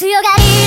強がり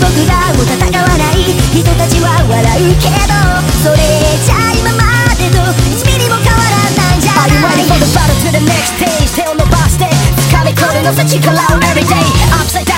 僕らも戦わない人たちは笑うけどそれじゃ今までと1ミリも変わらない。じゃない Are you ready for the battle to the next day 手を伸ばして掴み込むのさ力を Everyday